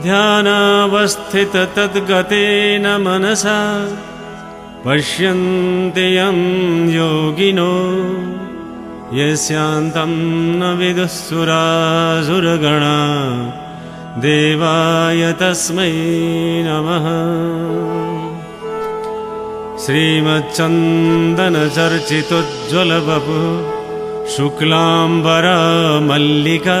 ध्यानावस्थिततद्गतेन मनसा पश्यन्ति यं योगिनो यस्यान्तं न विदुःसुरासुरगणा देवाय तस्मै नमः। श्रीमच्चन्दनचर्चितोज्ज्वलवपु शुक्लाम्बरा मल्लिका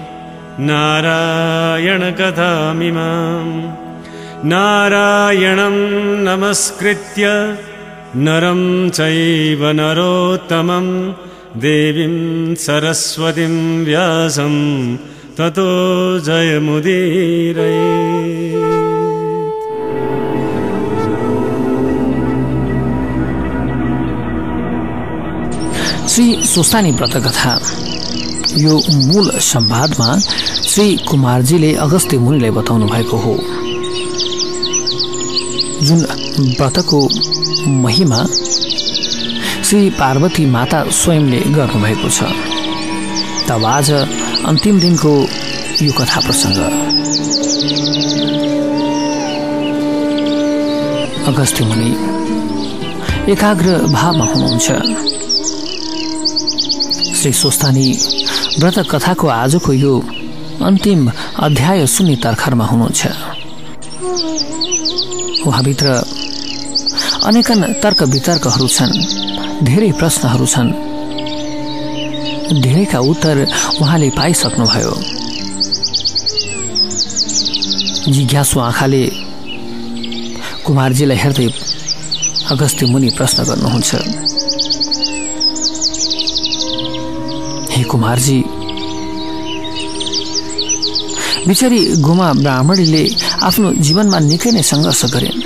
नारायणकथामिमाम् नारायणं नमस्कृत्य नरं चैव नरोत्तमं। देवीं सरस्वतीं व्यासं ततो जयमुदीरये श्री सुस्तानी व्रत कथा यो मूल संवादमा श्री कुमारजीले अगस्त्य मुनिलाई बताउनु भएको हो। जुन व्रतको महिमा श्री पार्वती माता स्वयंले गर्नुभएको छ। तब आज अन्तिम दिनको यो कथा प्रसङ्ग। अगस्त्य मुनि एकाग्र भावमा हुनुहुन्छ। श्री स्वस्तानी व्रत कथाको आजको यो अन्तिम अध्याय सुन्ने तर्खरमा हुनुहुन्छ। उहाँभित्र अनेकन तर्क वितर्कहरू छन् धेरै प्रश्नहरू छन्। धेरैका उत्तर उहाँले पाइसक्नुभयो। जिज्ञासु आँखाले कुमारजीलाई हेर्दै अगस्त्य मुनि प्रश्न गर्नुहुन्छ। कुमारजी। बिचारी गुमा ब्राह्मणीले आफ्नो जीवनमा निकै नै सङ्घर्ष गरिन्।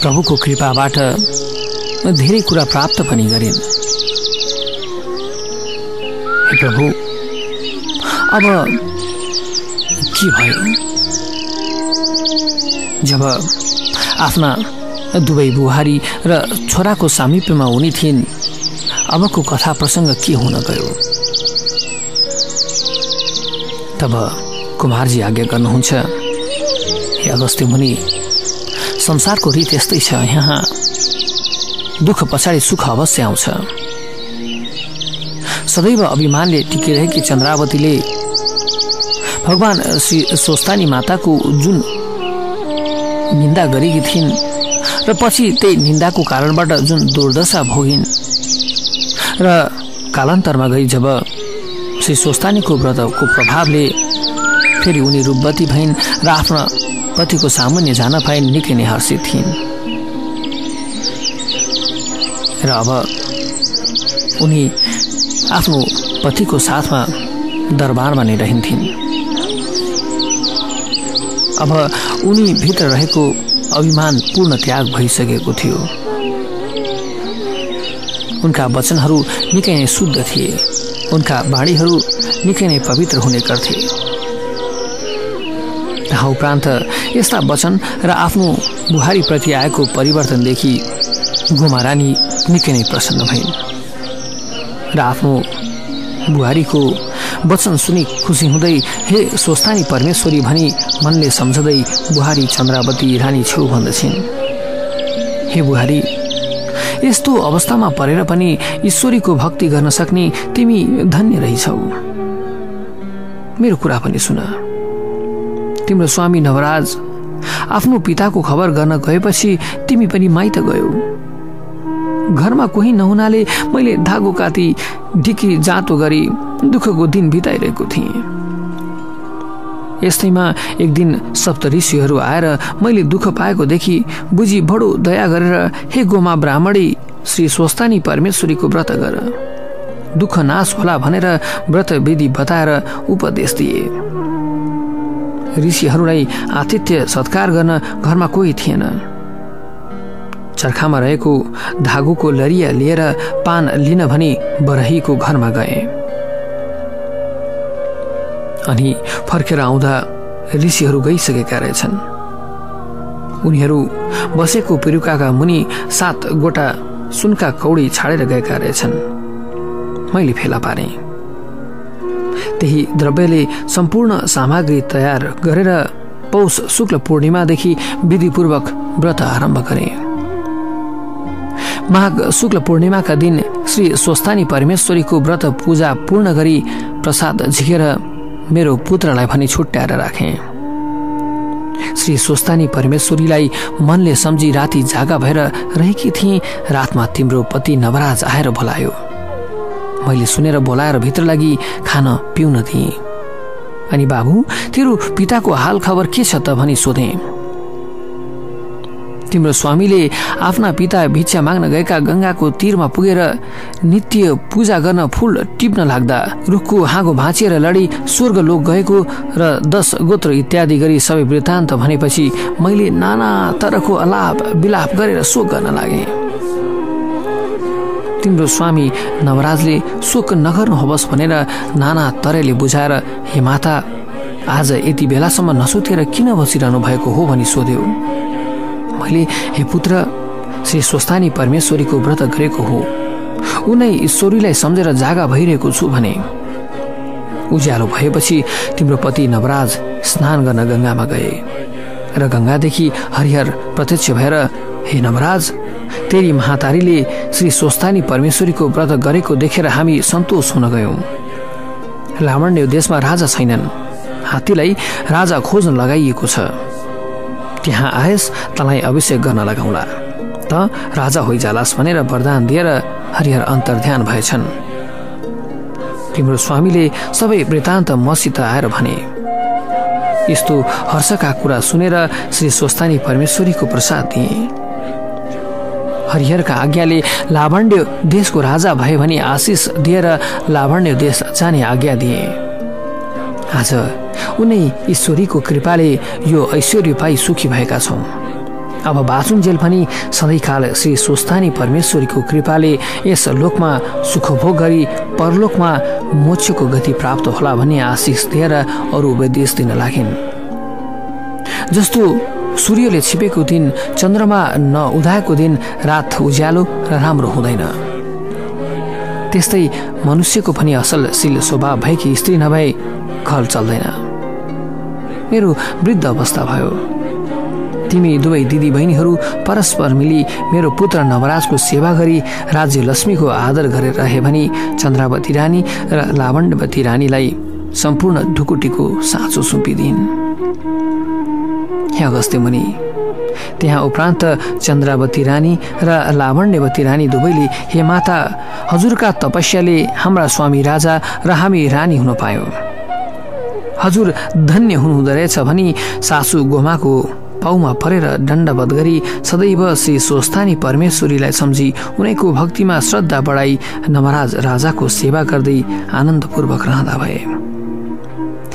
प्रभुको कृपाबाट धेरै कुरा प्राप्त पनि गरिन्। प्रभु अब के भयो? जब आफ्ना दुवै बुहारी र छोराको सामिप्यमा उनी थिइन् अबको कथा प्रसङ्ग के हुन गयो? तब कुमारजी आज्ञा गर्नुहुन्छ हे अगस्त्य मुनि संसारको रीत यस्तै छ। यहाँ दुःख पछाडि सुख अवश्य आउँछ। सदैव अभिमानले टिकिरहेकी चन्द्रावतीले भगवान् श्री स्वस्तानी माताको जुन निन्दा गरेकी थिइन् र पछि त्यही निन्दाको कारणबाट जुन दुर्दशा भोगिन् र कालान्तरमा गई जब श्री स्वस्तानीको व्रतको प्रभावले फेरि उनी रूपवती भइन् र आफ्ना पतिको सामान्य जान पाइन् निकै नै हर्षित थिइन्। र अब उनी आफ्नो पतिको साथमा दरबारमा नै रहन्थिन्। अब उनी भित्र रहेको अभिमान पूर्ण त्याग भइसकेको थियो। उनका वचनहरू निकै नै शुद्ध थिए। उनका बाणीहरू निकै नै पवित्र हुने गर्थे। त्यहाँ उपरान्त यस्ता वचन र आफ्नो बुहारीप्रति आएको परिवर्तनदेखि गोमा रानी निकै नै प्रसन्न भइन्। र आफ्नो बुहारीको वचन सुनि खुसी हुँदै हे स्वस्थानी परमेश्वरी भनी मनले सम्झँदै बुहारी चन्द्रावती रानी छेउ भन्दछिन्। हे बुहारी यस्तो अवस्थामा परेर पनि ईश्वरीको भक्ति गर्न सक्ने तिमी धन्य रहेछौ। मेरो कुरा पनि सुन। तिम्रो स्वामी नवराज आफ्नो पिताको खबर गर्न गएपछि तिमी पनि माइत गयौ। घरमा कोही नहुनाले मैले धागो काती ढिकी जाँतो गरी दुःखको दिन बिताइरहेको थिएँ। यस्तैमा एक दिन सप्त ऋषिहरू आएर मैले दुःख पाएको देखि बुझी बडो दया गरेर हे गोमा ब्राह्मणी श्री स्वस्तानी परमेश्वरीको व्रत गर। दुःख नाश होला भनेर व्रत विधि बताएर उपदेश दिए। ऋषिहरूलाई आतिथ्य सत्कार गर्न घरमा कोही थिएन। चर्खामा रहेको धागोको लरिया लिएर पान लिन भनी बरहीको घरमा गए। अनि फर्केर आउँदा ऋषिहरू गइसकेका रहेछन्। उनीहरू बसेको पिरुकाका मुनि सात गोटा सुनका कौडी छाडेर गएका रहेछन्। मैले फेला पारे। त्यही द्रव्यले सम्पूर्ण सामग्री तयार गरेर पौष शुक्ल पूर्णिमादेखि विधिपूर्वक व्रत आरम्भ गरे। माघ शुक्ल पूर्णिमाका दिन श्री स्वस्थानी परमेश्वरीको व्रत पूजा पूर्ण गरी प्रसाद झिकेर मेरो पुत्रलाई भनी छुट्याएर राखे। श्री स्वस्थानी परमेश्वरीलाई मनले सम्झी राति जागा भएर रहेकी थिएँ रातमा तिम्रो पति नवराज आएर बोलायो। मैले सुनेर बोलाएर भित्र लागि खान पिउन दिएँ। अनि बाबु तेरो पिताको हाल खबर के छ त भनी सोधेँ। तिम्रो स्वामीले आफ्ना पिता भिक्षा माग्न गएका गङ्गाको तीरमा पुगेर नित्य पूजा गर्न फुल टिप्न लाग्दा रुखको हाँगो भाँचिएर लडी स्वर्ग लोक गएको र दश गोत्र इत्यादि गरी सबै वृत्तान्त भनेपछि मैले नाना तरको अलाप विलाप गरेर शोक गर्न लागे। तिम्रो स्वामी नवराजले शोक नगर्नुहोस् भनेर नाना तरले बुझाएर हे माता आज यति बेलासम्म नसुतेर किन बसिरहनु भएको हो? भनी सोध्यो। मैले हे पुत्र श्री स्वस्थानी परमेश्वरीको व्रत गरेको हो। उनै ईश्वरीलाई सम्झेर जागा भइरहेको छु भने। उज्यालो भएपछि तिम्रो पति नवराज स्नान गर्न गङ्गामा गए र गङ्गादेखि हरिहर प्रत्यक्ष भएर हे नवराज तेरी महातारीले श्री स्वस्थानी परमेश्वरीको व्रत गरेको देखेर हामी सन्तोष हुन गयौँ। लावण्य देशमा राजा छैनन्। हात्तीलाई राजा खोज्न लगाइएको छ। त्यहाँ आएस तँलाई अभिषेक गर्न लगाउला। त राजा होइजालास भनेर वरदान दिएर हरिहर अन्तर्ध्यान भएछन्। तिम्रो स्वामीले सबै वृत्तान्त मसित आएर भने यस्तो हर्षका कुरा सुनेर श्री स्वस्थानी परमेश्वरीको प्रसाद दिए। हरिहरका आज्ञाले लावण्य देशको राजा भए भने आशिष दिएर लावण्य देश जाने आज्ञा दिए। आज उनै ईश्वरीको कृपाले यो ऐश्वर्य पाई सुखी भएका छौँ। अब बाँचुन्जेल पनि सधैँकाल श्री स्वस्थानी परमेश्वरीको कृपाले यस लोकमा सुखभोग गरी परलोकमा मोक्षको गति प्राप्त होला भन्ने आशिष दिएर अरू उपदेश दिन लागिन्। जस्तो सूर्यले छिपेको दिन चन्द्रमा नउदाएको दिन रात उज्यालो र राम्रो हुँदैन। त्यस्तै मनुष्यको पनि असलशील स्वभाव भएकी स्त्री नभए घर चल्दैन। मेरो वृद्ध अवस्था भयो। तिमी दुवै दिदी बहिनीहरू परस्पर मिली मेरो पुत्र नवराजको सेवा गरी राज्य लक्ष्मीको आदर गरेर रहे भने चन्द्रावती रानी र लावण्यवती रानीलाई सम्पूर्ण ढुकुटीको साँचो सुम्पिदिन् हे अगस्त्य मुनि त्यहाँ उपरान्त चन्द्रावती रानी र लावण्यवती रानी दुवैले हे माता हजुरका तपस्याले हाम्रा स्वामी राजा र हामी रानी हुन पायौँ। हजुर धन्य हुनुहुँदो रहेछ भनी सासु गोमाको पाउमा परेर दण्डवध गरी सदैव श्री स्वस्थानी परमेश्वरीलाई सम्झी उनैको भक्तिमा श्रद्धा बढाई नमराज राजाको सेवा गर्दै आनन्दपूर्वक रहँदा भए।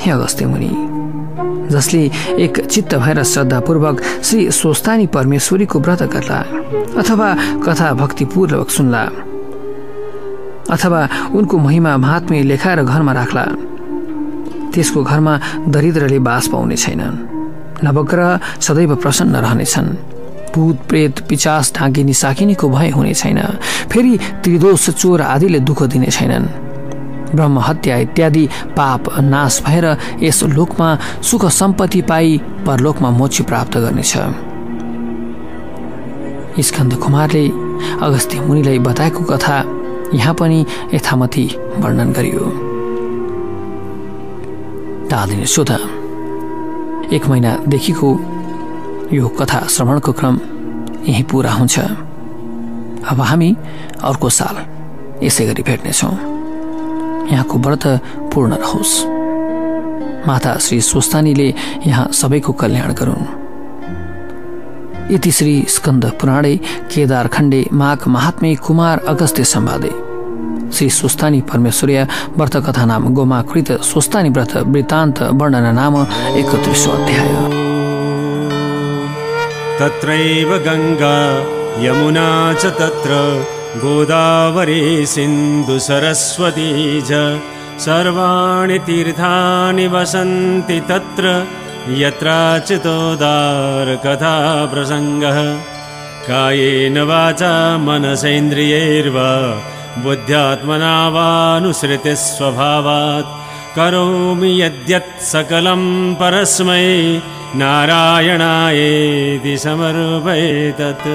हे अगस्त्य मुनि जसले एक चित्त भएर श्रद्धापूर्वक श्री स्वस्थानी परमेश्वरीको व्रत गर्ला अथवा कथा भक्तिपूर्वक सुन्ला अथवा उनको महिमा महात्म्य लेखाएर घरमा राख्ला। त्यसको घरमा दरिद्रले बास पाउने छैनन्। नवग्रह सदैव प्रसन्न रहनेछन्। भूत प्रेत पिचास ढाकिनी साकिनीको भय हुने छैन। फेरि त्रिदोष चोर आदिले दुःख दिने छैनन्। ब्रह्म हत्या इत्यादि पाप नाश भएर यस लोकमा सुख सम्पत्ति पाई परलोकमा मोक्ष प्राप्त गर्नेछ। स्कन्द कुमारले अगस्त्य मुनिलाई बताएको कथा यहाँ पनि यथामथि वर्णन गरियो। एक महिनादेखिको यो कथा श्रवणको क्रम यही पुरा हुन्छ। अब हामी अर्को साल यसै गरी भेट्नेछौँ। यहाँको व्रत पूर्ण रहोस्। माता श्री स्वस्तानीले यहाँ सबैको कल्याण गरून्। इति श्री स्कन्द पुराणे केदार खण्डे माघ महात्मे कुमार अगस्त्य सम्वादे। श्री स्वस्तानी व्रत कथा नाम गोमाकृत स्वस्तानी व्रत वृत्तान्त वर्णन नाम एकत्रिसो अध्याय। तत्रैव गङ्गा यमुना च तत्र गोदावरी सिन्धुसरस्वती च सर्वाणि तीर्थानि वसन्ति तत्र यत्राचितोदारकथा प्रसङ्गः कायेन वाचा मनसेन्द्रियैर्वा बुद्ध्यात्मना वानुसृतिस्वभावात्। करोमि यद्यत् सकलं परस्मै नारायणायेति समर्पयेतत्